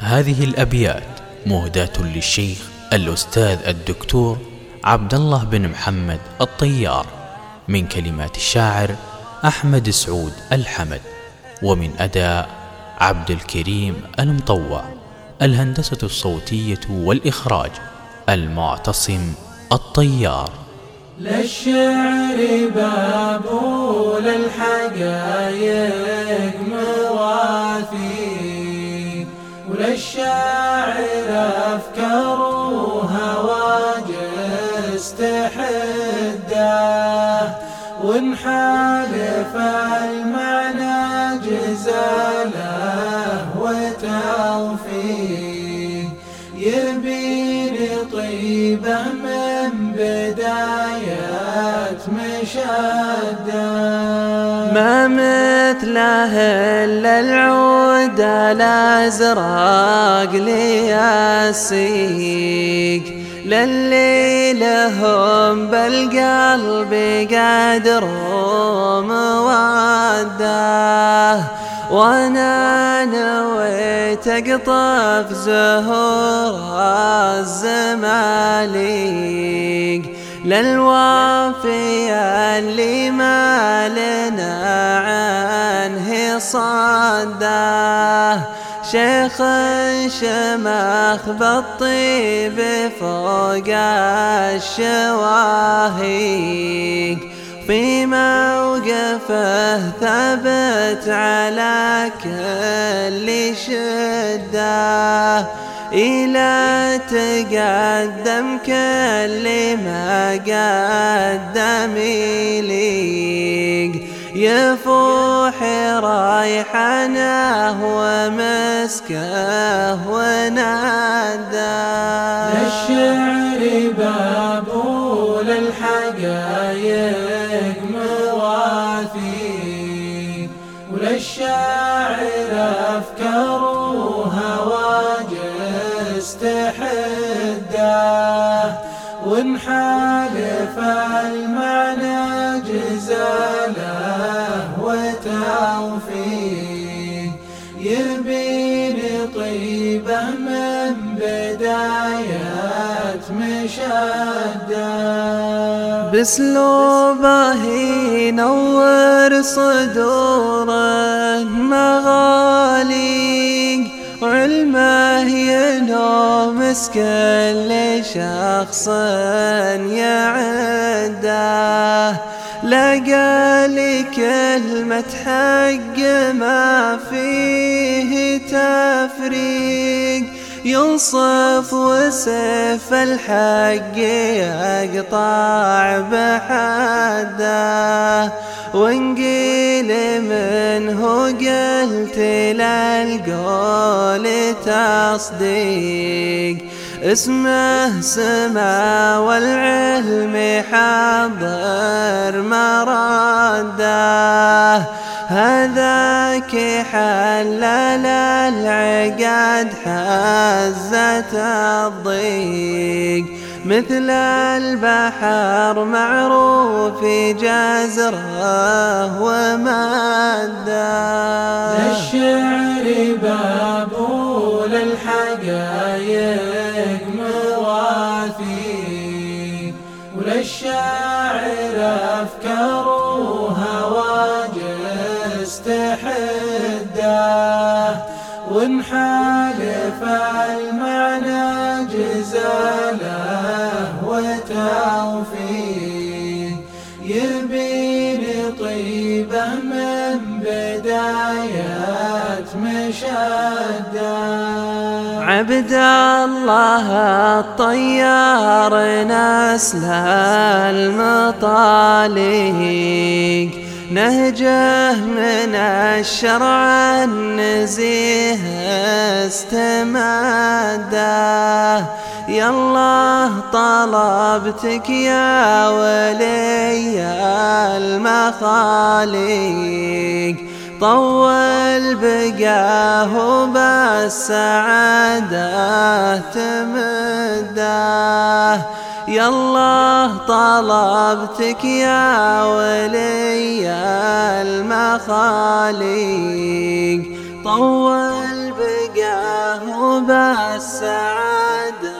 هذه الأبيات مهداة للشيخ الأستاذ الدكتور عبد الله بن محمد الطيار من كلمات الشاعر أحمد سعود الحمد ومن أداء عبد الكريم المطوع الهندسة الصوتية والإخراج المعتصم الطيار. للشعر باب للحقايق وللشاعر أفكار وهواجس تحده ونحالف المعنى جزاله وتوفيق. يبيني طيبه من بدايات مشده ما مثله إلا العود الازرق لياسيق. للي لهم بالقلب قدر موده وأنا نويت اقطف زهور الزماليق. للوافي اللي ما لنا عنه صده شيخ شمخ بالطيب فوق الشواهيق في موقفه ثبت على كل شده إلى تقدم كل ما قدم يليق يفوح رايحنه ومسكه ونادى. للشعر باب للحقايق مواثيق. وللشاعر أفكار وهواجس تحده ونحالف المعنى جزاله وتوفيق. يبيني طيبه من بدايات مشده باسلوبه ينور صدور مغاليق ينومس كل شخص يعده. لقى لي كلمة حق ما فيه تفريق. ينصف وسيف الحق يقطع بحده. وانقيل منه قلت للقول تصديق. اسمه سما والعلم حضر مرده هذاك حلل العقد حزة الضيق. مثل البحر معروف جزره ومده للشعر باب للحقايق مواثيق وللشاعر أفكار وهواجس تحده ونحالف المعنى جزاله وتوفيق. يبيني طيبة من بدايات مشدة. عبد الله الطيار نسل المطاليق نهجه من الشرع النزيه استماده. يا الله طلبتك يا ولي المخاليق طول بقاه بالسعادة تمده. يا الله طلبتك يا ولي المخاليق. طول بقاه بالسعادة